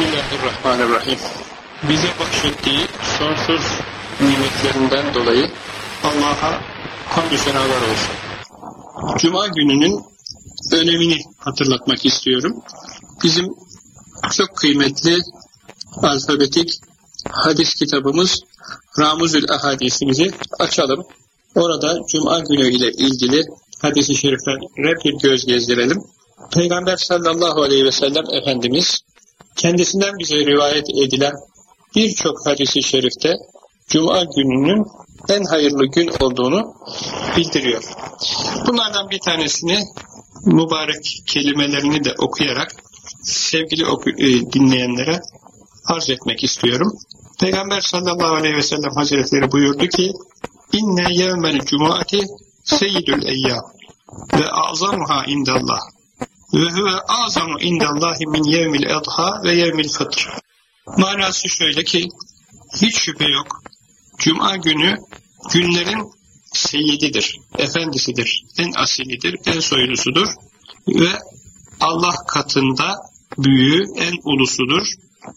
Bismillahirrahmanirrahim. Bize bahşettiği sonsuz nimetlerinden dolayı Allah'a hamdü senalar olsun. Cuma gününün önemini hatırlatmak istiyorum. Bizim çok kıymetli alfabetik hadis kitabımız Ramuzül Ahadisimizi açalım. Orada Cuma günü ile ilgili hadisi şeriflere bir göz gezdirelim. Peygamber sallallahu aleyhi ve sellem Efendimiz kendisinden bize rivayet edilen birçok hadisi şerifte Cuma gününün en hayırlı gün olduğunu bildiriyor. Bunlardan bir tanesini mübarek kelimelerini de okuyarak sevgili oku, e, dinleyenlere arz etmek istiyorum. Peygamber sallallahu aleyhi ve sellem hazretleri buyurdu ki İnne yevmel cuma'ati seyyidül eyyam ve azamuha indallah ve huve azamu indallahi min yevmil edha ve yevmil fıtr. Manası şöyle ki hiç şüphe yok. Cuma günü günlerin seyyididir, efendisidir, en asilidir, en soylusudur ve Allah katında büyüğü, en ulusudur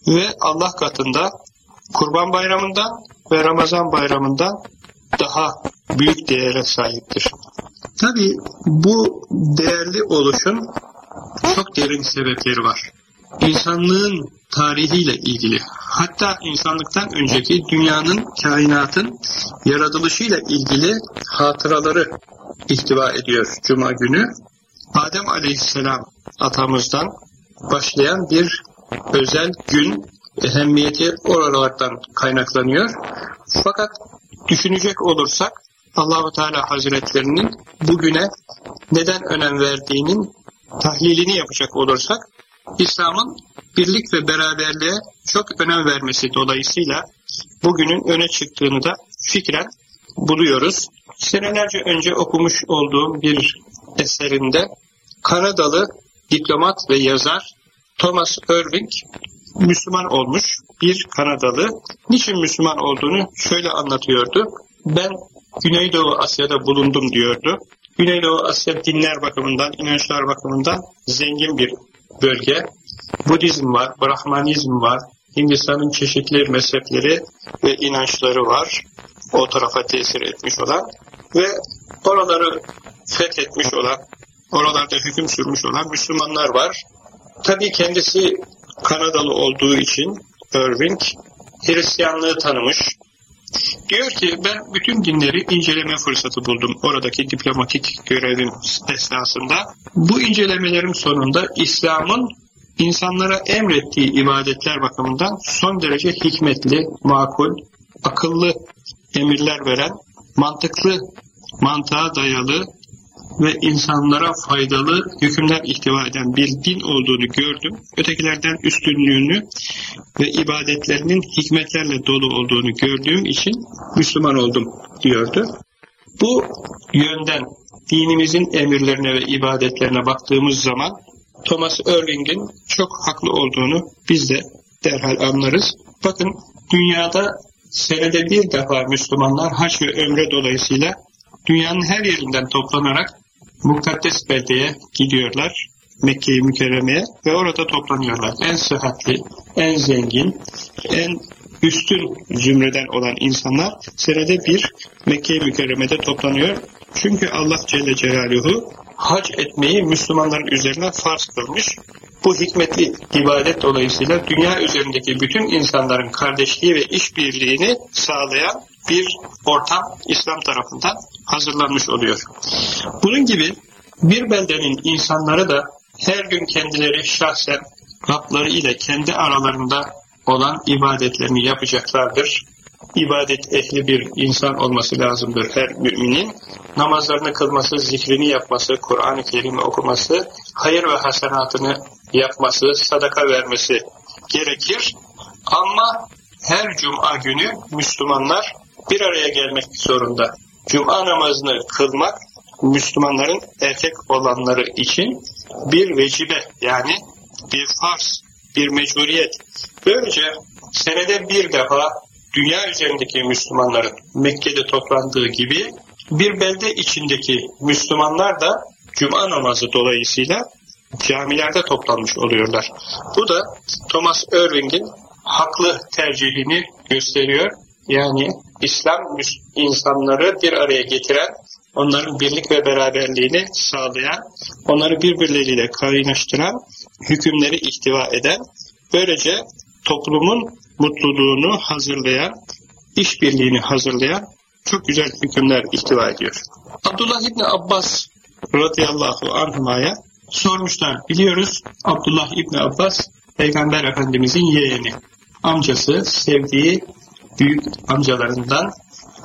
ve Allah katında Kurban Bayramı'ndan ve Ramazan Bayramı'ndan daha büyük değere sahiptir. Tabi bu değerli oluşun çok derin sebepleri var. İnsanlığın tarihiyle ilgili, hatta insanlıktan önceki dünyanın, kainatın yaratılışıyla ilgili hatıraları ihtiva ediyor Cuma günü. Adem Aleyhisselam atamızdan başlayan bir özel gün ehemmiyeti oralardan kaynaklanıyor. Fakat düşünecek olursak Allahu Teala Hazretlerinin bugüne neden önem verdiğinin tahlilini yapacak olursak İslam'ın birlik ve beraberliğe çok önem vermesi dolayısıyla bugünün öne çıktığını da fikren buluyoruz. Senelerce önce okumuş olduğum bir eserinde Kanadalı diplomat ve yazar Thomas Irving Müslüman olmuş bir Kanadalı. Niçin Müslüman olduğunu şöyle anlatıyordu. Ben Güneydoğu Asya'da bulundum diyordu. Güneydoğu Asya dinler bakımından, inançlar bakımından zengin bir bölge. Budizm var, Brahmanizm var, Hindistan'ın çeşitli mezhepleri ve inançları var. O tarafa tesir etmiş olan ve oraları fethetmiş olan, oralarda hüküm sürmüş olan Müslümanlar var. Tabii kendisi Kanadalı olduğu için Irving Hristiyanlığı tanımış. Diyor ki ben bütün dinleri inceleme fırsatı buldum oradaki diplomatik görevim esnasında. Bu incelemelerim sonunda İslam'ın insanlara emrettiği ibadetler bakımından son derece hikmetli, makul, akıllı emirler veren, mantıklı, mantığa dayalı ve insanlara faydalı hükümler ihtiva eden bir din olduğunu gördüm. Ötekilerden üstünlüğünü ve ibadetlerinin hikmetlerle dolu olduğunu gördüğüm için Müslüman oldum diyordu. Bu yönden dinimizin emirlerine ve ibadetlerine baktığımız zaman Thomas Erling'in çok haklı olduğunu biz de derhal anlarız. Bakın dünyada senede bir defa Müslümanlar haç ve ömre dolayısıyla dünyanın her yerinden toplanarak mukaddes beldeye gidiyorlar. Mekke'yi mükerremeye ve orada toplanıyorlar. En sıhhatli, en zengin, en üstün zümreden olan insanlar senede bir Mekke-i Mükerreme'de toplanıyor. Çünkü Allah Celle Celaluhu hac etmeyi Müslümanların üzerine farz kılmış. Bu hikmetli ibadet dolayısıyla dünya üzerindeki bütün insanların kardeşliği ve işbirliğini sağlayan bir ortam İslam tarafından hazırlanmış oluyor. Bunun gibi bir beldenin insanları da her gün kendileri şahsen Rabları ile kendi aralarında olan ibadetlerini yapacaklardır. İbadet ehli bir insan olması lazımdır her müminin. Namazlarını kılması, zikrini yapması, Kur'an-ı Kerim'i okuması, hayır ve hasenatını yapması, sadaka vermesi gerekir. Ama her cuma günü Müslümanlar bir araya gelmek zorunda. Cuma namazını kılmak Müslümanların erkek olanları için bir vecibe yani bir farz, bir mecburiyet. Böylece senede bir defa dünya üzerindeki Müslümanların Mekke'de toplandığı gibi bir belde içindeki Müslümanlar da Cuma namazı dolayısıyla camilerde toplanmış oluyorlar. Bu da Thomas Irving'in haklı tercihini gösteriyor. Yani İslam insanları bir araya getiren, onların birlik ve beraberliğini sağlayan, onları birbirleriyle kaynaştıran, hükümleri ihtiva eden, böylece toplumun mutluluğunu hazırlayan, işbirliğini hazırlayan çok güzel hükümler ihtiva ediyor. Abdullah İbni Abbas radıyallahu anhuma'ya sormuşlar. Biliyoruz Abdullah İbni Abbas Peygamber Efendimizin yeğeni. Amcası, sevdiği büyük amcalarından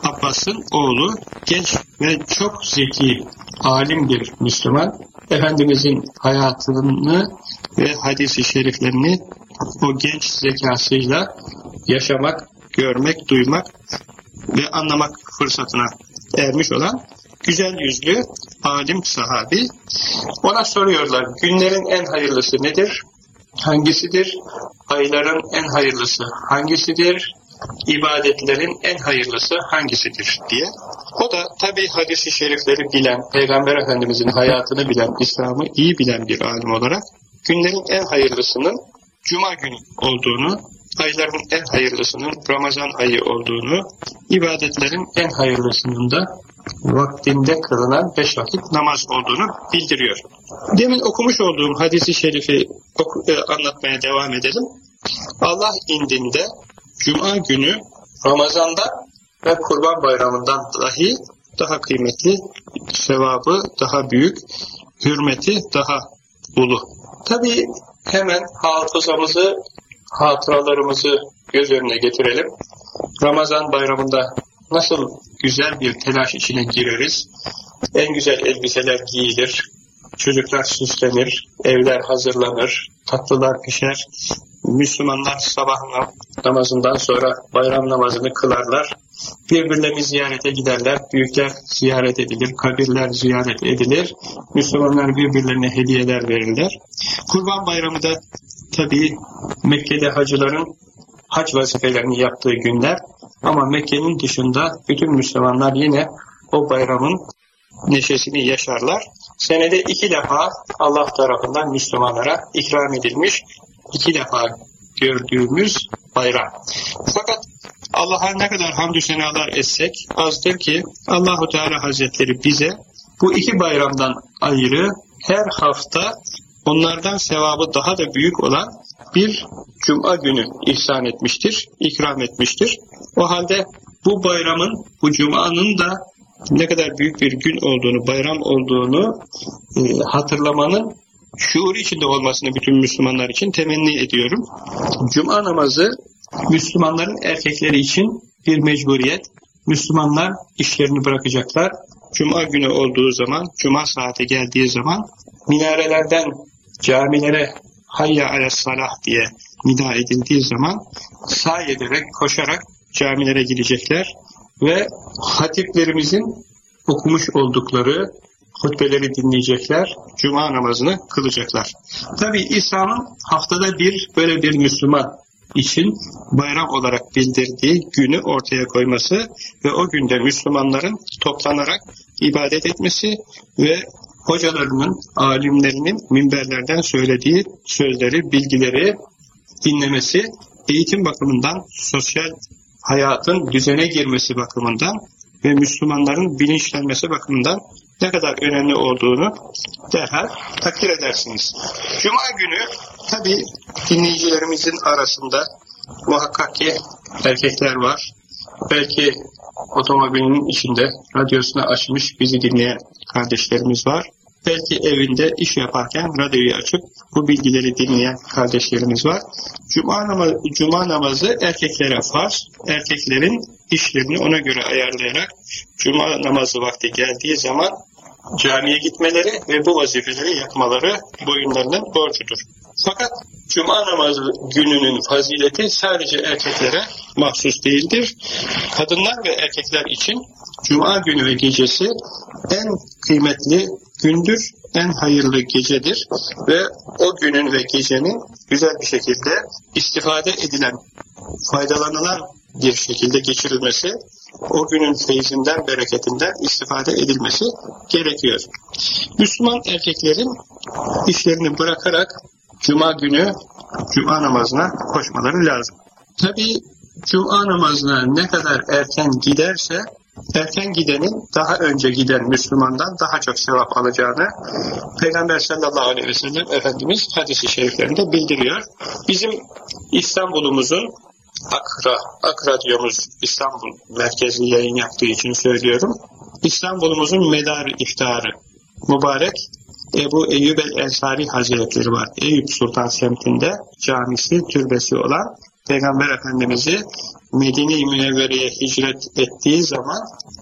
Abbas'ın oğlu genç ve çok zeki, alim bir Müslüman. Efendimizin hayatını ve hadisi şeriflerini o genç zekasıyla yaşamak, görmek, duymak ve anlamak fırsatına ermiş olan güzel yüzlü alim sahabi. Ona soruyorlar günlerin en hayırlısı nedir? Hangisidir? Ayların en hayırlısı hangisidir? İbadetlerin en hayırlısı hangisidir diye. O da tabi hadisi şerifleri bilen, Peygamber Efendimizin hayatını bilen, İslam'ı iyi bilen bir alim olarak günlerin en hayırlısının Cuma günü olduğunu, ayların en hayırlısının Ramazan ayı olduğunu, ibadetlerin en hayırlısının da vaktinde kılınan beş vakit namaz olduğunu bildiriyor. Demin okumuş olduğum hadisi şerifi e, anlatmaya devam edelim. Allah indinde Cuma günü Ramazan'da ve Kurban Bayramı'ndan dahi daha kıymetli, sevabı daha büyük, hürmeti daha ulu. Tabi hemen hafızamızı, hatıralarımızı göz önüne getirelim. Ramazan bayramında nasıl güzel bir telaş içine gireriz. En güzel elbiseler giyilir, çocuklar süslenir, evler hazırlanır, tatlılar pişer, Müslümanlar sabah namazından sonra bayram namazını kılarlar. Birbirlerini ziyarete giderler. Büyükler ziyaret edilir. Kabirler ziyaret edilir. Müslümanlar birbirlerine hediyeler verirler. Kurban bayramı da tabii Mekke'de hacıların hac vazifelerini yaptığı günler ama Mekke'nin dışında bütün Müslümanlar yine o bayramın neşesini yaşarlar. Senede iki defa Allah tarafından Müslümanlara ikram edilmiş iki defa gördüğümüz bayram. Fakat Allah'a ne kadar hamdü senalar etsek azdır ki Allahu Teala Hazretleri bize bu iki bayramdan ayrı her hafta onlardan sevabı daha da büyük olan bir cuma günü ihsan etmiştir, ikram etmiştir. O halde bu bayramın, bu cumanın da ne kadar büyük bir gün olduğunu, bayram olduğunu e, hatırlamanın şuur içinde olmasını bütün Müslümanlar için temenni ediyorum. Cuma namazı Müslümanların erkekleri için bir mecburiyet. Müslümanlar işlerini bırakacaklar. Cuma günü olduğu zaman, cuma saati geldiği zaman minarelerden camilere hayya ala salah diye nida edildiği zaman sağ ederek, koşarak camilere gidecekler ve hatiplerimizin okumuş oldukları hutbeleri dinleyecekler, cuma namazını kılacaklar. Tabi İslam'ın haftada bir böyle bir Müslüman için bayram olarak bildirdiği günü ortaya koyması ve o günde Müslümanların toplanarak ibadet etmesi ve hocalarının, alimlerinin minberlerden söylediği sözleri, bilgileri dinlemesi, eğitim bakımından, sosyal hayatın düzene girmesi bakımından ve Müslümanların bilinçlenmesi bakımından ne kadar önemli olduğunu derhal takdir edersiniz. Cuma günü tabi dinleyicilerimizin arasında muhakkak ki erkekler var. Belki otomobilin içinde radyosunu açmış bizi dinleyen kardeşlerimiz var. Belki evinde iş yaparken radyoyu açıp bu bilgileri dinleyen kardeşlerimiz var. Cuma namazı, Cuma namazı erkeklere farz. Erkeklerin işlerini ona göre ayarlayarak Cuma namazı vakti geldiği zaman camiye gitmeleri ve bu vazifeleri yapmaları boyunlarının borcudur. Fakat Cuma namazı gününün fazileti sadece erkeklere mahsus değildir. Kadınlar ve erkekler için Cuma günü ve gecesi en kıymetli gündür, en hayırlı gecedir ve o günün ve gecenin güzel bir şekilde istifade edilen, faydalanılan bir şekilde geçirilmesi, o günün feyzinden, bereketinden istifade edilmesi gerekiyor. Müslüman erkeklerin işlerini bırakarak Cuma günü Cuma namazına koşmaları lazım. Tabi Cuma namazına ne kadar erken giderse erken gidenin daha önce giden Müslümandan daha çok sevap alacağını Peygamber sallallahu aleyhi ve sellem Efendimiz hadisi şeriflerinde bildiriyor. Bizim İstanbul'umuzun Akra, Akra Radyomuz İstanbul merkezli yayın yaptığı için söylüyorum. İstanbul'umuzun medar iftarı mübarek Ebu Eyyub el-Ensari Hazretleri var. Eyüp Sultan semtinde camisi, türbesi olan Peygamber Efendimiz'i Medine-i Münevvere'ye hicret ettiği zaman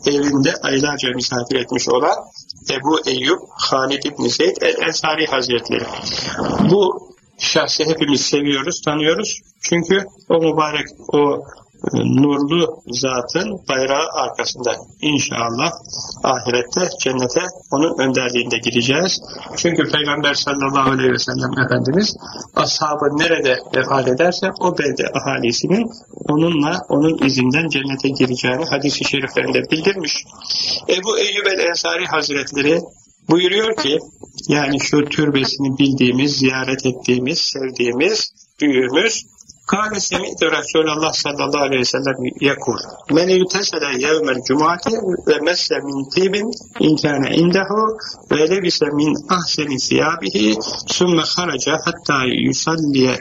evinde aylarca misafir etmiş olan Ebu Eyyub Halid İbni Zeyd el-Ensari Hazretleri. Bu şahsı hepimiz seviyoruz, tanıyoruz. Çünkü o mübarek, o nurlu zatın bayrağı arkasında inşallah ahirette cennete onun önderliğinde gideceğiz. Çünkü Peygamber sallallahu aleyhi ve sellem Efendimiz ashabı nerede vefat ederse o belde ahalisinin onunla onun izinden cennete gireceğini hadis-i şeriflerinde bildirmiş. Ebu Eyyub el-Ensari Hazretleri buyuruyor ki yani şu türbesini bildiğimiz, ziyaret ettiğimiz, sevdiğimiz büyüğümüz Kâle semi'tu Resulallah sallallahu aleyhi ve sellem yakul. Men yutesele yevmel cumati ve mesle min tibin inkâne indehu ve lebise min ahseni siyabihi sümme haraca hatta yusalliye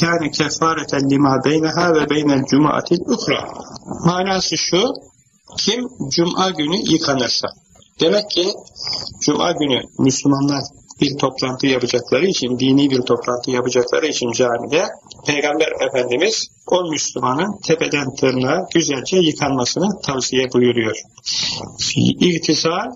kâne kefareten lima beyneha ve beynel cumatil ukra. Manası şu, kim cuma günü yıkanırsa. Demek ki cuma günü Müslümanlar bir toplantı yapacakları için, dini bir toplantı yapacakları için camide Peygamber Efendimiz o Müslümanın tepeden tırnağa güzelce yıkanmasını tavsiye buyuruyor. İrtisal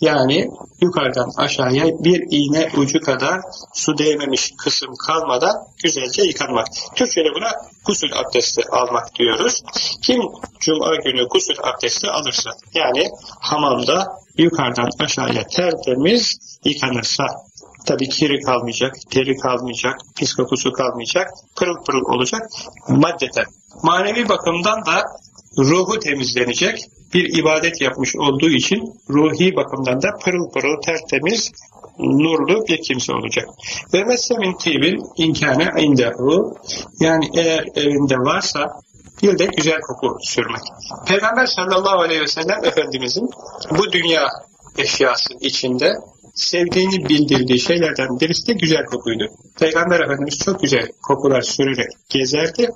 yani yukarıdan aşağıya bir iğne ucu kadar su değmemiş kısım kalmadan güzelce yıkanmak. Türkçe'de buna gusül abdesti almak diyoruz. Kim cuma günü gusül abdesti alırsa yani hamamda yukarıdan aşağıya tertemiz yıkanırsa Tabi kiri kalmayacak, teri kalmayacak, pis kokusu kalmayacak, pırıl pırıl olacak maddeten. Manevi bakımdan da ruhu temizlenecek, bir ibadet yapmış olduğu için ruhi bakımdan da pırıl pırıl tertemiz, nurlu bir kimse olacak. Ve meslemin tibin inkâne indehu yani eğer evinde varsa bir de güzel koku sürmek. Peygamber sallallahu aleyhi ve sellem Efendimizin bu dünya eşyası içinde sevdiğini bildirdiği şeylerden birisi de güzel kokuydu. Peygamber Efendimiz çok güzel kokular sürerek gezerdi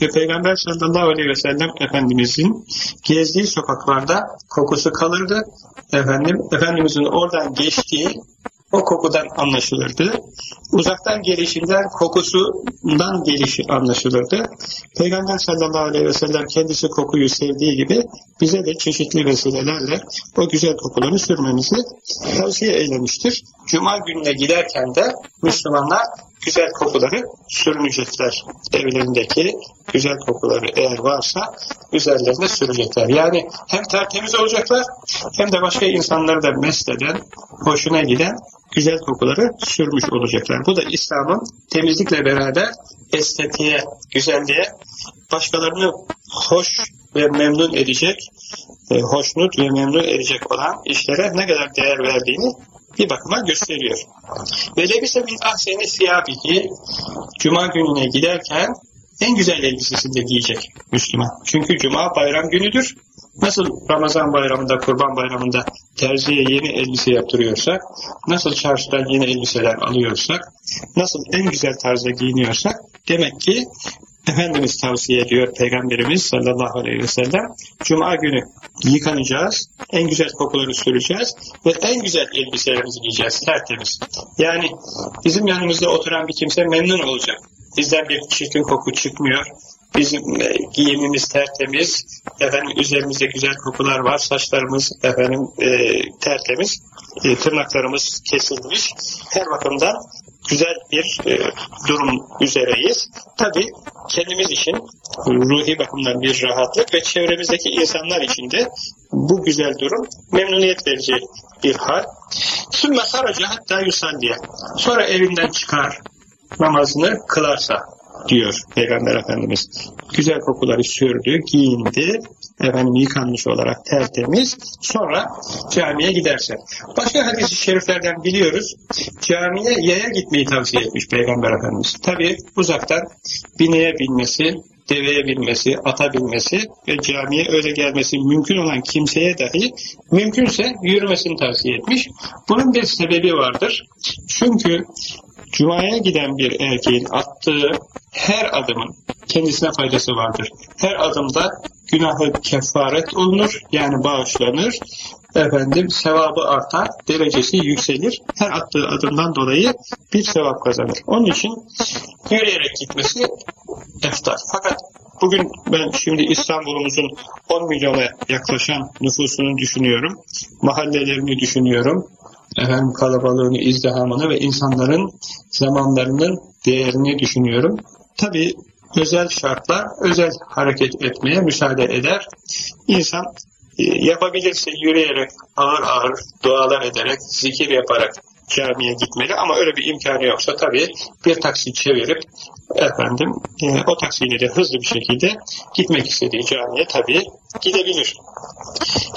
ve Peygamber sallallahu aleyhi ve sellem Efendimizin gezdiği sokaklarda kokusu kalırdı. Efendim, Efendimizin oradan geçtiği o kokudan anlaşılırdı. Uzaktan gelişinden kokusundan gelişi anlaşılırdı. Peygamber sallallahu aleyhi ve sellem kendisi kokuyu sevdiği gibi bize de çeşitli vesilelerle o güzel kokuları sürmemizi tavsiye eylemiştir. Cuma gününe giderken de Müslümanlar güzel kokuları sürünecekler. Evlerindeki güzel kokuları eğer varsa üzerlerine sürecekler. Yani hem tertemiz olacaklar hem de başka insanları da mesleden, hoşuna giden güzel kokuları sürmüş olacaklar. Bu da İslam'ın temizlikle beraber estetiğe, güzelliğe, başkalarını hoş ve memnun edecek, e, hoşnut ve memnun edecek olan işlere ne kadar değer verdiğini bir bakıma gösteriyor. Ve lebise min ahseni siyabihi Cuma gününe giderken en güzel elbisesini de giyecek Müslüman. Çünkü Cuma bayram günüdür. Nasıl Ramazan bayramında, Kurban bayramında terziye yeni elbise yaptırıyorsak, nasıl çarşıdan yeni elbiseler alıyorsak, nasıl en güzel tarzda giyiniyorsak, demek ki Efendimiz tavsiye ediyor Peygamberimiz sallallahu aleyhi ve sellem. Cuma günü yıkanacağız, en güzel kokuları süreceğiz ve en güzel elbiselerimizi giyeceğiz tertemiz. Yani bizim yanımızda oturan bir kimse memnun olacak. Bizden bir çirkin koku çıkmıyor. Bizim e, giyimimiz tertemiz, efendim üzerimizde güzel kokular var, saçlarımız efendim e, tertemiz, e, tırnaklarımız kesilmiş. Her bakımdan güzel bir e, durum üzereyiz. Tabi kendimiz için ruhi bakımdan bir rahatlık ve çevremizdeki insanlar için de bu güzel durum memnuniyet verici bir hal. Sümme haraca hatta yusalliye. Sonra evinden çıkar, namazını kılarsa diyor Peygamber Efendimiz. Güzel kokuları sürdü, giyindi efendim yıkanmış olarak tertemiz sonra camiye giderse. Başka hadis-i şeriflerden biliyoruz. Camiye yaya gitmeyi tavsiye etmiş Peygamber Efendimiz. Tabi uzaktan bineye binmesi, deveye binmesi, ata binmesi ve camiye öyle gelmesi mümkün olan kimseye dahi mümkünse yürümesini tavsiye etmiş. Bunun bir sebebi vardır. Çünkü Cuma'ya giden bir erkeğin attığı her adımın kendisine faydası vardır. Her adımda günahı kefaret olunur, yani bağışlanır. Efendim sevabı artar, derecesi yükselir. Her attığı adımdan dolayı bir sevap kazanır. Onun için yürüyerek gitmesi eftar. Fakat bugün ben şimdi İstanbul'umuzun 10 milyona yaklaşan nüfusunu düşünüyorum. Mahallelerini düşünüyorum efendim kalabalığını, izdihamını ve insanların zamanlarının değerini düşünüyorum. Tabi özel şartlar özel hareket etmeye müsaade eder. İnsan e, yapabilirse yürüyerek, ağır ağır dualar ederek, zikir yaparak camiye gitmeli ama öyle bir imkanı yoksa tabii bir taksi çevirip efendim e, o taksiyle de hızlı bir şekilde gitmek istediği camiye tabii gidebilir.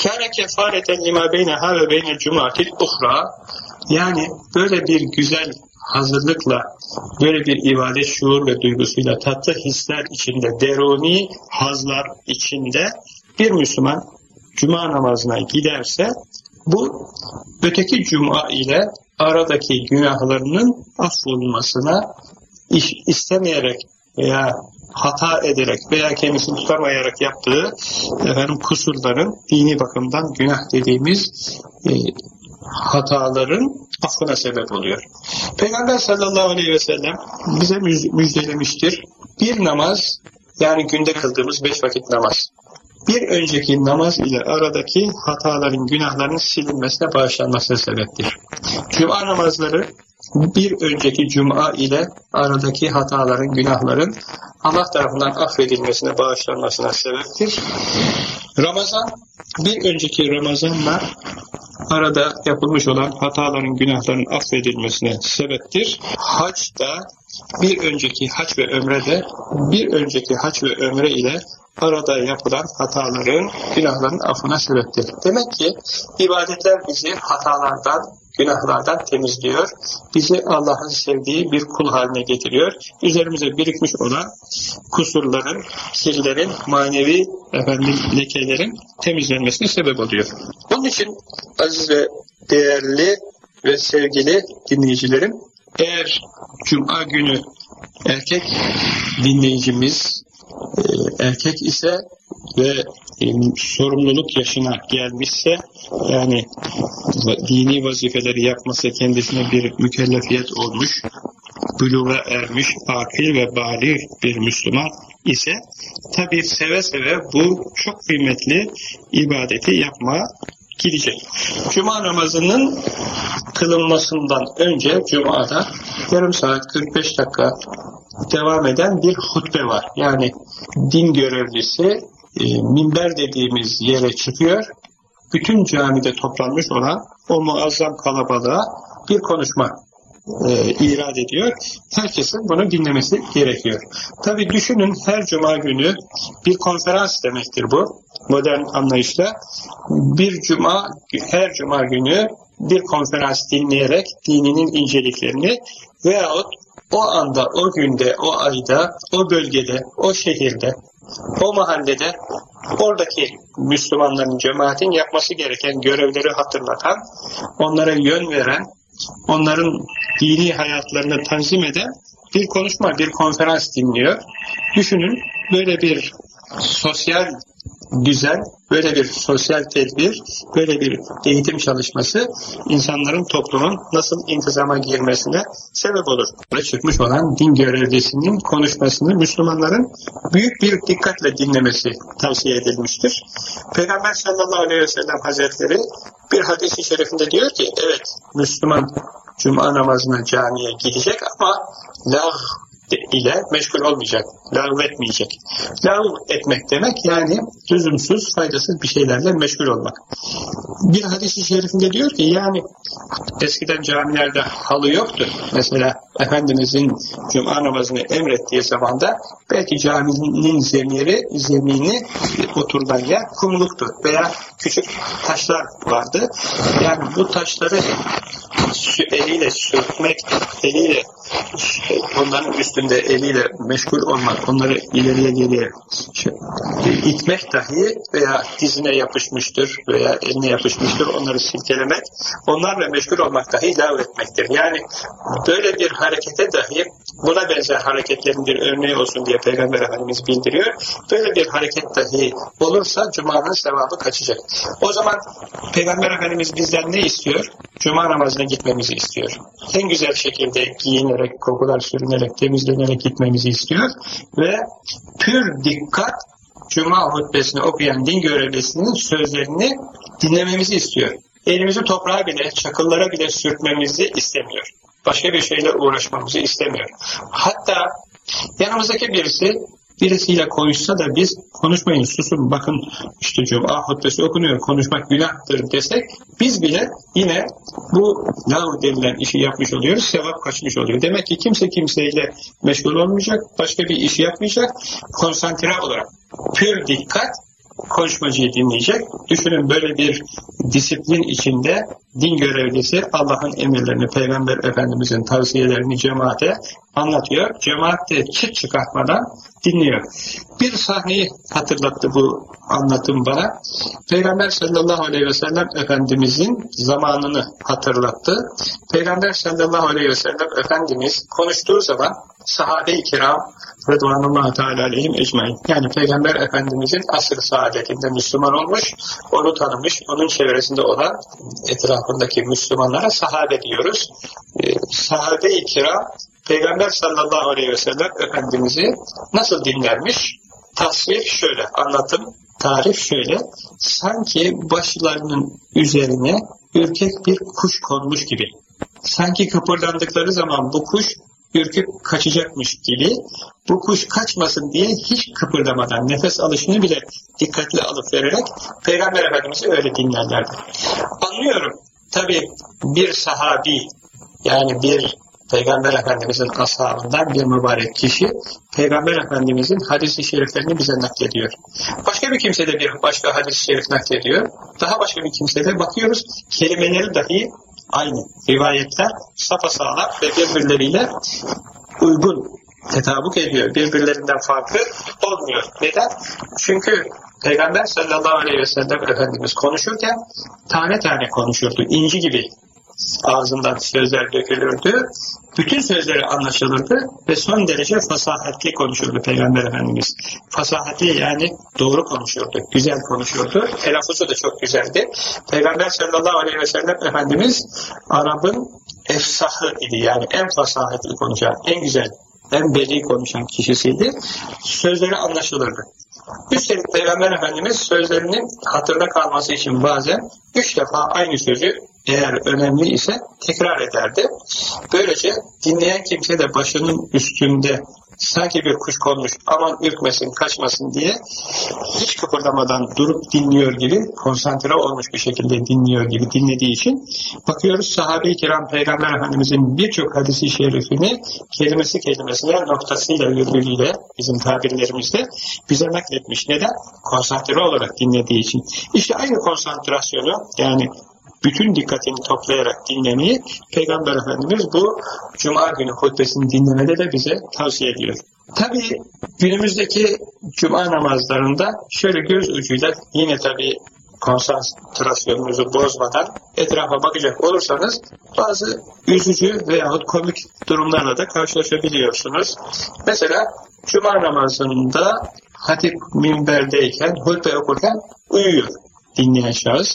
Kâne kefareten lima beyneha ve beynel cumatil uhra yani böyle bir güzel hazırlıkla böyle bir ibadet şuur ve duygusuyla tatlı hisler içinde deruni hazlar içinde bir Müslüman cuma namazına giderse bu öteki cuma ile aradaki günahlarının affolunmasına istemeyerek veya hata ederek veya kendisini tutamayarak yaptığı efendim, kusurların dini bakımdan günah dediğimiz e, hataların affına sebep oluyor. Peygamber sallallahu aleyhi ve sellem bize müjdelemiştir. Bir namaz yani günde kıldığımız beş vakit namaz bir önceki namaz ile aradaki hataların, günahların silinmesine bağışlanmasına sebeptir. Cuma namazları bir önceki cuma ile aradaki hataların, günahların Allah tarafından affedilmesine, bağışlanmasına sebeptir. Ramazan, bir önceki Ramazanla arada yapılmış olan hataların, günahların affedilmesine sebeptir. Hac da bir önceki hac ve ömre de bir önceki hac ve ömre ile arada yapılan hataların, günahların affına sebeptir. Demek ki ibadetler bizi hatalardan, günahlardan temizliyor. Bizi Allah'ın sevdiği bir kul haline getiriyor. Üzerimize birikmiş olan kusurların, kirlerin, manevi efendim, lekelerin temizlenmesine sebep oluyor. Onun için aziz ve değerli ve sevgili dinleyicilerim, eğer Cuma günü erkek dinleyicimiz e, erkek ise ve e, sorumluluk yaşına gelmişse yani dini vazifeleri yapması kendisine bir mükellefiyet olmuş, buluğa ermiş, akil ve bali bir Müslüman ise tabi seve seve bu çok kıymetli ibadeti yapma gidecek. Cuma namazının kılınmasından önce Cuma'da yarım saat 45 dakika devam eden bir hutbe var. Yani din görevlisi e, minber dediğimiz yere çıkıyor. Bütün camide toplanmış olan o muazzam kalabalığa bir konuşma e, irad ediyor. Herkesin bunu dinlemesi gerekiyor. Tabi düşünün her cuma günü bir konferans demektir bu. Modern anlayışla bir cuma, her cuma günü bir konferans dinleyerek dininin inceliklerini veyahut o anda, o günde, o ayda, o bölgede, o şehirde, o mahallede oradaki Müslümanların, cemaatin yapması gereken görevleri hatırlatan, onlara yön veren, onların dini hayatlarını tanzim eden bir konuşma, bir konferans dinliyor. Düşünün böyle bir sosyal düzen, böyle bir sosyal tedbir, böyle bir eğitim çalışması insanların toplumun nasıl intizama girmesine sebep olur. Ve çıkmış olan din görevlisinin konuşmasını Müslümanların büyük bir dikkatle dinlemesi tavsiye edilmiştir. Peygamber sallallahu aleyhi ve sellem hazretleri bir hadis-i şerifinde diyor ki evet Müslüman Cuma namazına camiye gidecek ama lah ile meşgul olmayacak, lağv etmeyecek. Lağv etmek demek yani lüzumsuz, faydasız bir şeylerle meşgul olmak. Bir hadis-i şerifinde diyor ki yani eskiden camilerde halı yoktu. Mesela Efendimizin cuma namazını emrettiği zamanda belki caminin zemiri, zemini oturulan yer kumluktu veya küçük taşlar vardı. Yani bu taşları eliyle sürtmek, eliyle onların üstünde eliyle meşgul olmak, onları ileriye geriye şey, itmek dahi veya dizine yapışmıştır veya eline yapışmıştır, onları silkelemek, onlarla meşgul olmak dahi lav etmektir. Yani böyle bir harekete dahi buna benzer hareketlerin bir örneği olsun diye Peygamber Efendimiz bildiriyor. Böyle bir hareket dahi olursa Cuma'nın sevabı kaçacak. O zaman Peygamber Efendimiz bizden ne istiyor? Cuma namazına gitmemizi istiyor. En güzel şekilde giyinerek, kokular sürünerek, temizlenerek gitmemizi istiyor. Ve pür dikkat Cuma hutbesini okuyan din görevlisinin sözlerini dinlememizi istiyor. Elimizi toprağa bile, çakıllara bile sürtmemizi istemiyor. Başka bir şeyle uğraşmamızı istemiyor. Hatta yanımızdaki birisi birisiyle konuşsa da biz konuşmayın susun bakın işte Cuma hutbesi okunuyor konuşmak günahtır desek biz bile yine bu lav denilen işi yapmış oluyoruz sevap kaçmış oluyor. Demek ki kimse kimseyle meşgul olmayacak başka bir işi yapmayacak konsantre olarak pür dikkat konuşmacıyı dinleyecek. Düşünün böyle bir disiplin içinde din görevlisi Allah'ın emirlerini, Peygamber Efendimiz'in tavsiyelerini cemaate anlatıyor. Cemaat de çıt çıkartmadan dinliyor. Bir sahneyi hatırlattı bu anlatım bana. Peygamber sallallahu aleyhi ve sellem Efendimiz'in zamanını hatırlattı. Peygamber sallallahu aleyhi ve sellem Efendimiz konuştuğu zaman sahabe-i kiram Rıdvanullah Teala aleyhim ecmain. Yani Peygamber Efendimizin asır saadetinde Müslüman olmuş, onu tanımış, onun çevresinde olan etrafındaki Müslümanlara sahabe diyoruz. Ee, sahabe-i kiram Peygamber sallallahu aleyhi ve sellem Efendimiz'i nasıl dinlermiş? Tasvir şöyle, anlatım, tarif şöyle. Sanki başlarının üzerine ürkek bir kuş konmuş gibi. Sanki kıpırdandıkları zaman bu kuş ürküp kaçacakmış gibi bu kuş kaçmasın diye hiç kıpırdamadan nefes alışını bile dikkatli alıp vererek Peygamber Efendimiz'i öyle dinlerlerdi. Anlıyorum. Tabi bir sahabi yani bir Peygamber Efendimizin ashabından bir mübarek kişi Peygamber Efendimizin hadis-i şeriflerini bize naklediyor. Başka bir kimse de bir başka hadis-i şerif naklediyor. Daha başka bir kimse de bakıyoruz kelimeleri dahi aynı. Rivayetler sapasağlam ve birbirleriyle uygun tetabuk ediyor. Birbirlerinden farklı olmuyor. Neden? Çünkü Peygamber sallallahu aleyhi ve sellem Efendimiz konuşurken tane tane konuşurdu. İnci gibi ağzından sözler dökülürdü. Bütün sözleri anlaşılırdı ve son derece fasahatli konuşurdu Peygamber Efendimiz. Fasahatli yani doğru konuşurdu, güzel konuşurdu. Telaffuzu da çok güzeldi. Peygamber sallallahu aleyhi ve sellem Efendimiz Arap'ın efsahı idi yani en fasahatli konuşan, en güzel, en beli konuşan kişisiydi. Sözleri anlaşılırdı. Üstelik Peygamber Efendimiz sözlerinin hatırda kalması için bazen üç defa aynı sözü eğer önemli ise tekrar ederdi. Böylece dinleyen kimse de başının üstünde sanki bir kuş konmuş aman ürkmesin kaçmasın diye hiç kıpırdamadan durup dinliyor gibi konsantre olmuş bir şekilde dinliyor gibi dinlediği için bakıyoruz sahabe-i kiram Peygamber Efendimizin birçok hadisi şerifini kelimesi kelimesine noktasıyla virgülüyle bizim tabirlerimizde bize nakletmiş. Neden? Konsantre olarak dinlediği için. İşte aynı konsantrasyonu yani bütün dikkatini toplayarak dinlemeyi Peygamber Efendimiz bu Cuma günü hutbesini dinlemede de bize tavsiye ediyor. Tabi günümüzdeki Cuma namazlarında şöyle göz ucuyla yine tabi konsantrasyonunuzu bozmadan etrafa bakacak olursanız bazı üzücü veyahut komik durumlarla da karşılaşabiliyorsunuz. Mesela Cuma namazında hatip minberdeyken, hutbe okurken uyuyor dinleyen şahıs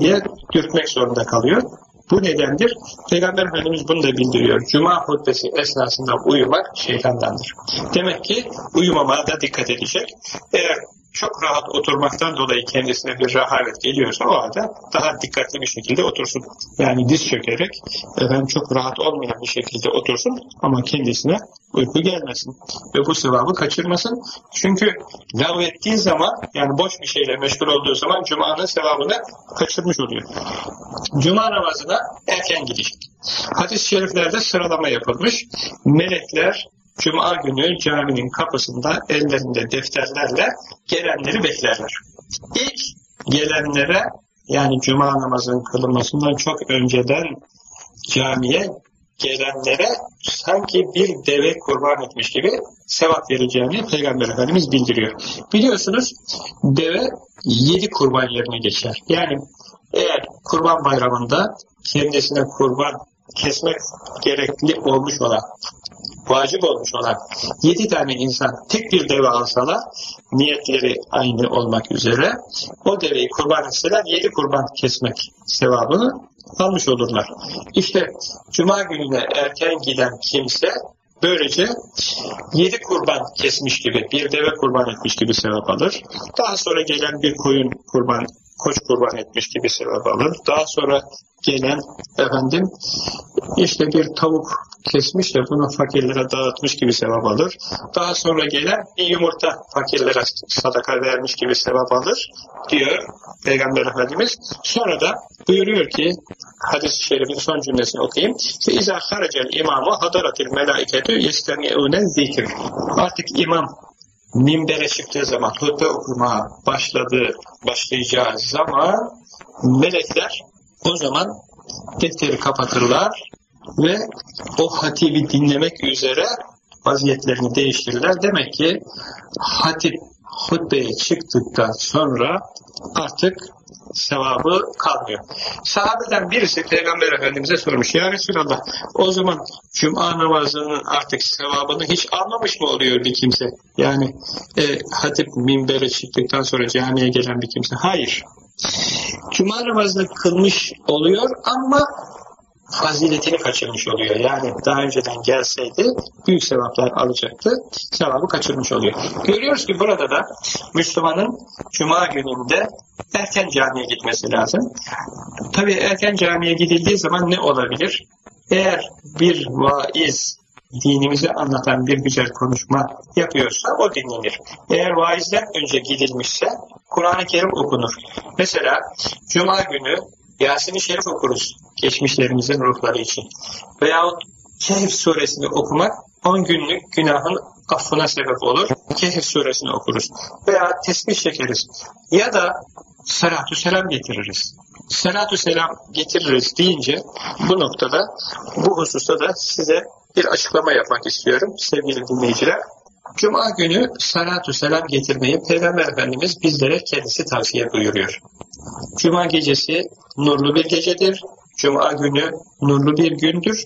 diye dürtmek zorunda kalıyor. Bu nedendir. Peygamber Efendimiz bunu da bildiriyor. Cuma hutbesi esnasında uyumak şeytandandır. Demek ki uyumamaya da dikkat edecek. Eğer çok rahat oturmaktan dolayı kendisine bir rahavet geliyorsa o halde daha dikkatli bir şekilde otursun. Yani diz çökerek efendim çok rahat olmayan bir şekilde otursun ama kendisine uyku gelmesin. Ve bu sevabı kaçırmasın. Çünkü lav ettiği zaman yani boş bir şeyle meşgul olduğu zaman Cuma'nın sevabını kaçırmış oluyor. Cuma namazına erken gidiş. Hadis-i şeriflerde sıralama yapılmış. Melekler Cuma günü caminin kapısında ellerinde defterlerle gelenleri beklerler. İlk gelenlere yani cuma namazının kılınmasından çok önceden camiye gelenlere sanki bir deve kurban etmiş gibi sevap vereceğini Peygamber Efendimiz bildiriyor. Biliyorsunuz deve yedi kurban yerine geçer. Yani eğer kurban bayramında kendisine kurban kesmek gerekli olmuş olan, vacip olmuş olan yedi tane insan tek bir deve alsalar, niyetleri aynı olmak üzere, o deveyi kurban etseler yedi kurban kesmek sevabını almış olurlar. İşte Cuma gününe erken giden kimse Böylece yedi kurban kesmiş gibi, bir deve kurban etmiş gibi sevap alır. Daha sonra gelen bir koyun kurban koç kurban etmiş gibi sevap alır. Daha sonra gelen efendim işte bir tavuk kesmiş de bunu fakirlere dağıtmış gibi sevap alır. Daha sonra gelen bir yumurta fakirlere sadaka vermiş gibi sevap alır diyor Peygamber Efendimiz. Sonra da buyuruyor ki hadis-i şerifin son cümlesini okuyayım. İzâ haracel imamı hadaratil melâiketü yestemi'ûne zikir. Artık imam minbere çıktığı zaman, hutbe okumaya başladığı, başlayacağı zaman melekler o zaman defteri kapatırlar ve o hatibi dinlemek üzere vaziyetlerini değiştirirler. Demek ki hatip hutbeye çıktıktan sonra artık sevabı kalmıyor. Sahabeden birisi Peygamber Efendimiz'e sormuş. Ya Resulallah o zaman Cuma namazının artık sevabını hiç almamış mı oluyor bir kimse? Yani e, hatip minbere çıktıktan sonra camiye gelen bir kimse. Hayır. Cuma namazını kılmış oluyor ama faziletini kaçırmış oluyor. Yani daha önceden gelseydi büyük sevaplar alacaktı. Sevabı kaçırmış oluyor. Görüyoruz ki burada da Müslümanın Cuma gününde erken camiye gitmesi lazım. Tabii erken camiye gidildiği zaman ne olabilir? Eğer bir vaiz dinimizi anlatan bir güzel konuşma yapıyorsa o dinlenir. Eğer vaizden önce gidilmişse Kur'an-ı Kerim okunur. Mesela Cuma günü Yasin-i Şerif okuruz geçmişlerimizin ruhları için. Veyahut Kehf suresini okumak 10 günlük günahın affına sebep olur. Kehf suresini okuruz. Veya tesbih çekeriz. Ya da salatü selam getiririz. Salatü selam getiririz deyince bu noktada bu hususta da size bir açıklama yapmak istiyorum sevgili dinleyiciler. Cuma günü salatü selam getirmeyi Peygamber Efendimiz bizlere kendisi tavsiye buyuruyor. Cuma gecesi nurlu bir gecedir. Cuma günü nurlu bir gündür.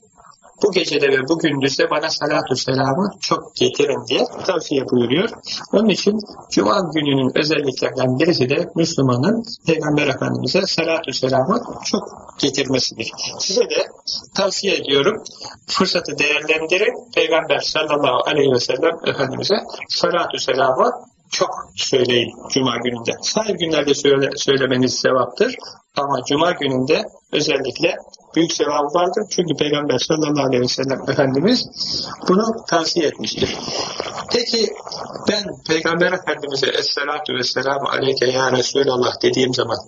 Bu gecede ve bu gündüzde bana salatü selamı çok getirin diye tavsiye buyuruyor. Onun için Cuma gününün özelliklerinden birisi de Müslümanın Peygamber Efendimiz'e salatü selamı çok getirmesidir. Size de tavsiye ediyorum. Fırsatı değerlendirin. Peygamber sallallahu aleyhi ve sellem Efendimiz'e salatü selamı çok söyleyin Cuma gününde. Sair günlerde söyle, söylemeniz sevaptır. Ama Cuma gününde özellikle büyük sevabı vardır. Çünkü Peygamber sallallahu aleyhi ve sellem Efendimiz bunu tavsiye etmiştir. Peki ben Peygamber Efendimiz'e Esselatu ve selamu aleyke ya Resulallah dediğim zaman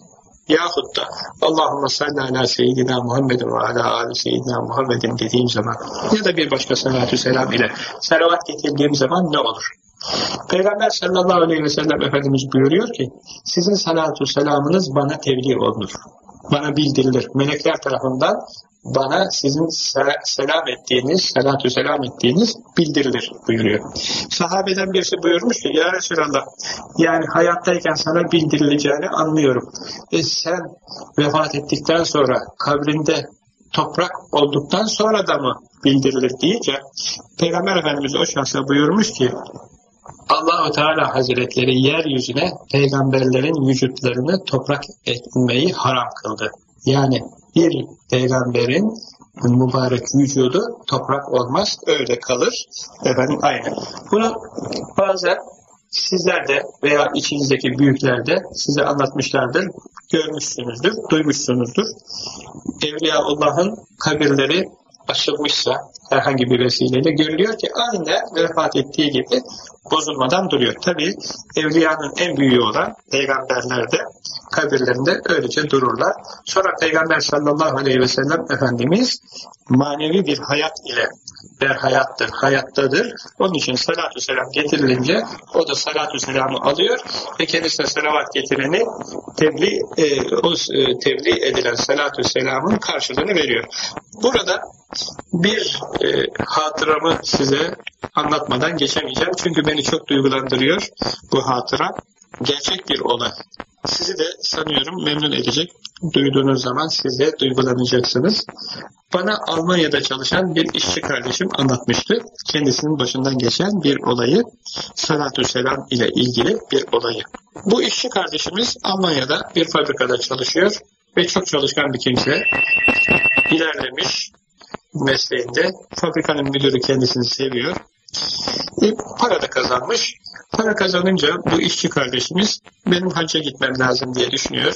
yahut da Allahümme salli ala seyyidina Muhammedin ve ala ali seyyidina Muhammedin dediğim zaman ya da bir başka salatü selam ile salavat getirdiğim zaman ne olur? Peygamber sallallahu aleyhi ve sellem Efendimiz buyuruyor ki sizin salatu selamınız bana tebliğ olunur. Bana bildirilir. Melekler tarafından bana sizin selam ettiğiniz, salatü selam ettiğiniz bildirilir buyuruyor. Sahabeden birisi buyurmuş ki ya Resulallah yani hayattayken sana bildirileceğini anlıyorum. E sen vefat ettikten sonra kabrinde toprak olduktan sonra da mı bildirilir deyince Peygamber Efendimiz o şahsa buyurmuş ki Allahu Teala Hazretleri yeryüzüne peygamberlerin vücutlarını toprak etmeyi haram kıldı. Yani bir peygamberin mübarek vücudu toprak olmaz, öyle kalır. Efendim aynı. Bunu bazen sizler de veya içinizdeki büyükler de size anlatmışlardır, görmüşsünüzdür, duymuşsunuzdur. Evliyaullah'ın kabirleri açılmışsa herhangi bir vesileyle görülüyor ki aynı vefat ettiği gibi bozulmadan duruyor. Tabi evliyanın en büyüğü olan peygamberler de kabirlerinde öylece dururlar. Sonra Peygamber sallallahu aleyhi ve sellem Efendimiz manevi bir hayat ile der hayattır, hayattadır. Onun için salatü selam getirilince o da salatü selamı alıyor ve kendisine selavat getireni tebliğ, e, o e, tebliğ edilen salatü selamın karşılığını veriyor. Burada bir e, hatıramı size anlatmadan geçemeyeceğim. Çünkü beni çok duygulandırıyor bu hatıra. Gerçek bir olay. Sizi de sanıyorum memnun edecek. Duyduğunuz zaman siz de duygulanacaksınız. Bana Almanya'da çalışan bir işçi kardeşim anlatmıştı. Kendisinin başından geçen bir olayı, salatü selam ile ilgili bir olayı. Bu işçi kardeşimiz Almanya'da bir fabrikada çalışıyor ve çok çalışkan bir kimse. İlerlemiş, mesleğinde. Fabrikanın müdürü kendisini seviyor. E, para da kazanmış. Para kazanınca bu işçi kardeşimiz benim hacca gitmem lazım diye düşünüyor.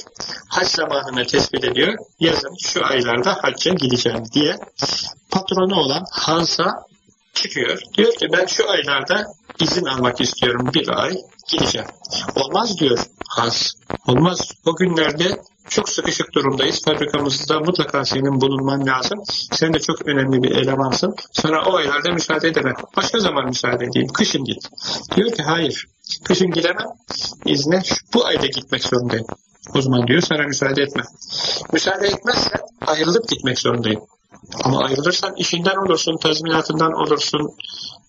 Hac zamanını tespit ediyor. Yazın şu aylarda hacca gideceğim diye patronu olan Hans'a çıkıyor. Diyor ki ben şu aylarda izin almak istiyorum bir ay gideceğim. Olmaz diyor Hans. Olmaz. O günlerde çok sıkışık durumdayız. Fabrikamızda mutlaka senin bulunman lazım. Sen de çok önemli bir elemansın. Sana o aylarda müsaade edemem. Başka zaman müsaade edeyim. Kışın git. Diyor ki hayır. Kışın gidemem. İzne bu ayda gitmek zorundayım. O zaman diyor sana müsaade etmem. Müsaade etmezsen ayrılıp gitmek zorundayım. Ama ayrılırsan işinden olursun, tazminatından olursun,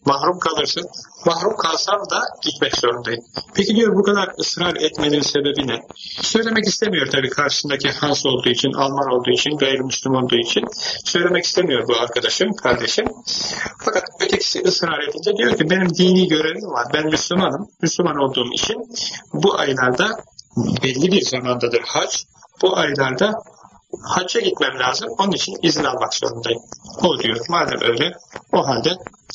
mahrum kalırsın. Mahrum kalsam da gitmek zorundayım. Peki diyor bu kadar ısrar etmenin sebebi ne? Söylemek istemiyor tabii karşısındaki Hans olduğu için, Alman olduğu için, gayrimüslim olduğu için. Söylemek istemiyor bu arkadaşım, kardeşim. Fakat ötekisi ısrar edince diyor ki benim dini görevim var. Ben Müslümanım. Müslüman olduğum için bu aylarda belli bir zamandadır hac. Bu aylarda hacca gitmem lazım. Onun için izin almak zorundayım. O diyor. Madem öyle o halde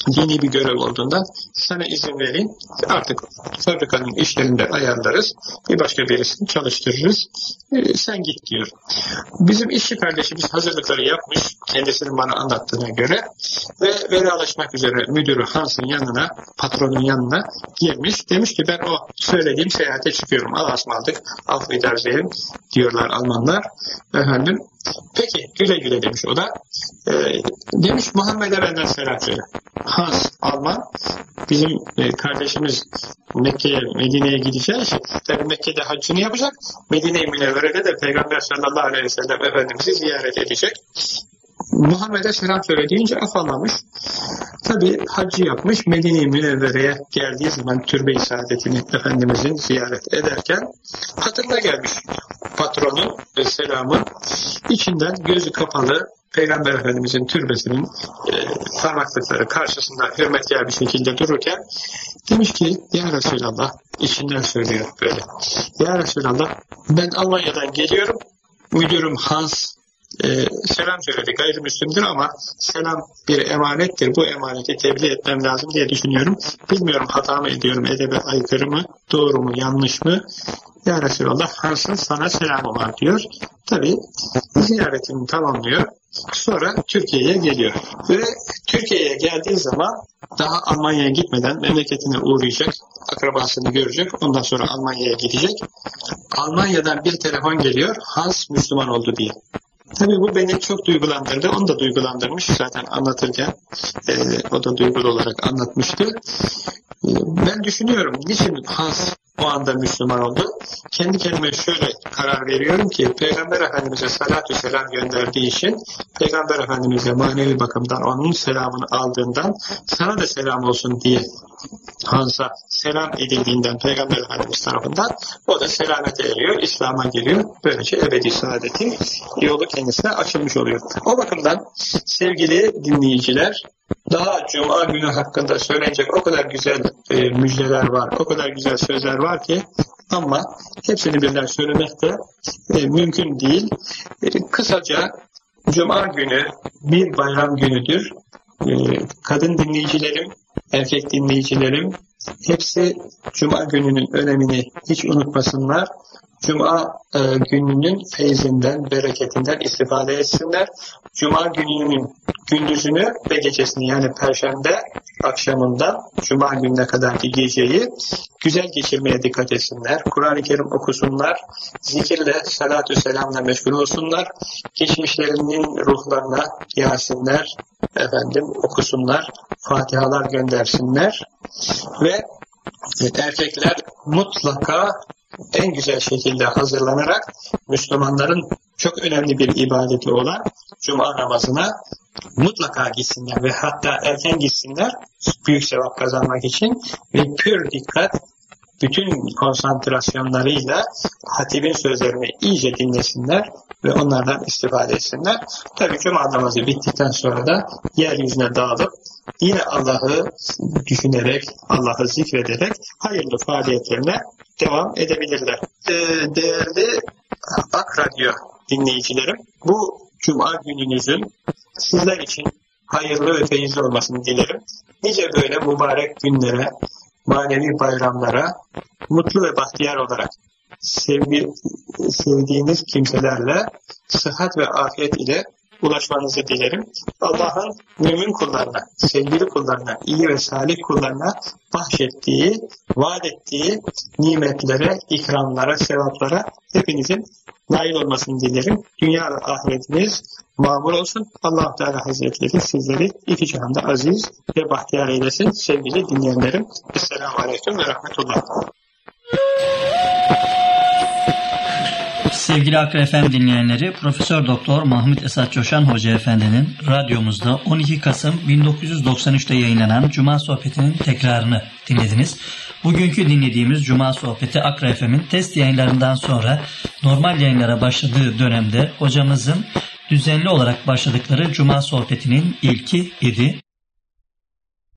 dini bir görev olduğundan sana izin vereyim. Artık fabrikanın işlerinde ayarlarız. Bir başka birisini çalıştırırız. Ee, sen git diyor. Bizim işçi kardeşimiz hazırlıkları yapmış. Kendisinin bana anlattığına göre ve vedalaşmak üzere müdürü Hans'ın yanına, patronun yanına girmiş. Demiş ki ben o söylediğim seyahate çıkıyorum. Allah'a ısmarladık. Auf Wiedersehen diyorlar Almanlar. Efendim Peki güle güle demiş o da. E, demiş Muhammed'e benden selam söyle. Hans Alman bizim e, kardeşimiz Mekke'ye Medine'ye gideceği için Mekke'de haccını yapacak. Medine-i Münevvere'de de Peygamber sallallahu aleyhi ve sellem Efendimiz'i ziyaret edecek. Muhammed'e selam söyle deyince afallamış. Tabi hacı yapmış. Medine-i Münevvere'ye geldiği zaman türbe-i saadetini Efendimizin ziyaret ederken hatırına gelmiş patronun ve selamın içinden gözü kapalı Peygamber Efendimizin türbesinin e, parmaklıkları karşısında hürmetli bir şekilde dururken demiş ki Ya Resulallah içinden söylüyor böyle. Ya Resulallah ben Almanya'dan geliyorum. Müdürüm Hans e, selam söyledi. Gayrimüslimdir ama selam bir emanettir. Bu emaneti tebliğ etmem lazım diye düşünüyorum. Bilmiyorum hata mı ediyorum, edebe aykırı mı, doğru mu, yanlış mı? Ya Resulallah Hans'ın sana selamı var diyor. Tabi ziyaretini tamamlıyor. Sonra Türkiye'ye geliyor. Ve Türkiye'ye geldiği zaman daha Almanya'ya gitmeden memleketine uğrayacak, akrabasını görecek, ondan sonra Almanya'ya gidecek. Almanya'dan bir telefon geliyor, Hans Müslüman oldu diye. Tabii bu beni çok duygulandırdı. Onu da duygulandırmış zaten anlatırken. E, o da duygulu olarak anlatmıştı. E, ben düşünüyorum niçin Hans o anda Müslüman oldu? Kendi kendime şöyle karar veriyorum ki Peygamber Efendimiz'e salatü selam gönderdiği için Peygamber Efendimiz'e manevi bakımdan onun selamını aldığından sana da selam olsun diye Hans'a selam edildiğinden Peygamber Efendimiz tarafından o da selamete eriyor, İslam'a geliyor. Böylece ebedi saadetin yolu kendisine açılmış oluyor. O bakımdan sevgili dinleyiciler daha Cuma günü hakkında söylenecek o kadar güzel e, müjdeler var, o kadar güzel sözler var ki ama hepsini birden söylemek de e, mümkün değil. E, kısaca Cuma günü bir bayram günüdür. E, kadın dinleyicilerim, erkek dinleyicilerim, hepsi Cuma gününün önemini hiç unutmasınlar. Cuma e, gününün feyzinden, bereketinden istifade etsinler. Cuma gününün gündüzünü ve gecesini yani Perşembe akşamında Cuma gününe kadarki geceyi güzel geçirmeye dikkat etsinler. Kur'an-ı Kerim okusunlar. Zikirle, salatü selamla meşgul olsunlar. Geçmişlerinin ruhlarına Yasinler, efendim okusunlar. Fatihalar göndersinler. Ve erkekler mutlaka en güzel şekilde hazırlanarak Müslümanların çok önemli bir ibadeti olan Cuma namazına mutlaka gitsinler ve hatta erken gitsinler büyük sevap kazanmak için ve pür dikkat bütün konsantrasyonlarıyla hatibin sözlerini iyice dinlesinler ve onlardan istifade etsinler. Tabi cuma namazı bittikten sonra da yeryüzüne dağılıp yine Allah'ı düşünerek, Allah'ı zikrederek hayırlı faaliyetlerine devam edebilirler. Ee, değerli Ak Radyo dinleyicilerim, bu Cuma gününüzün sizler için hayırlı ve feyizli olmasını dilerim. Nice böyle mübarek günlere, manevi bayramlara mutlu ve bahtiyar olarak sevgi, sevdiğiniz kimselerle sıhhat ve afiyet ile ulaşmanızı dilerim. Allah'ın mümin kullarına, sevgili kullarına, iyi ve salih kullarına bahşettiği, vaat ettiği nimetlere, ikramlara, sevaplara hepinizin nail olmasını dilerim. Dünya ve ahiretiniz mamur olsun. allah Teala Hazretleri sizleri iki cihanda aziz ve bahtiyar eylesin. Sevgili dinleyenlerim. Esselamu Aleyküm ve Rahmetullah. Sevgili Akra FM dinleyenleri, Profesör Doktor Mahmut Esat Coşan Hoca Efendi'nin radyomuzda 12 Kasım 1993'te yayınlanan Cuma sohbetinin tekrarını dinlediniz. Bugünkü dinlediğimiz Cuma sohbeti Akra FM'in test yayınlarından sonra normal yayınlara başladığı dönemde hocamızın düzenli olarak başladıkları Cuma sohbetinin ilki idi.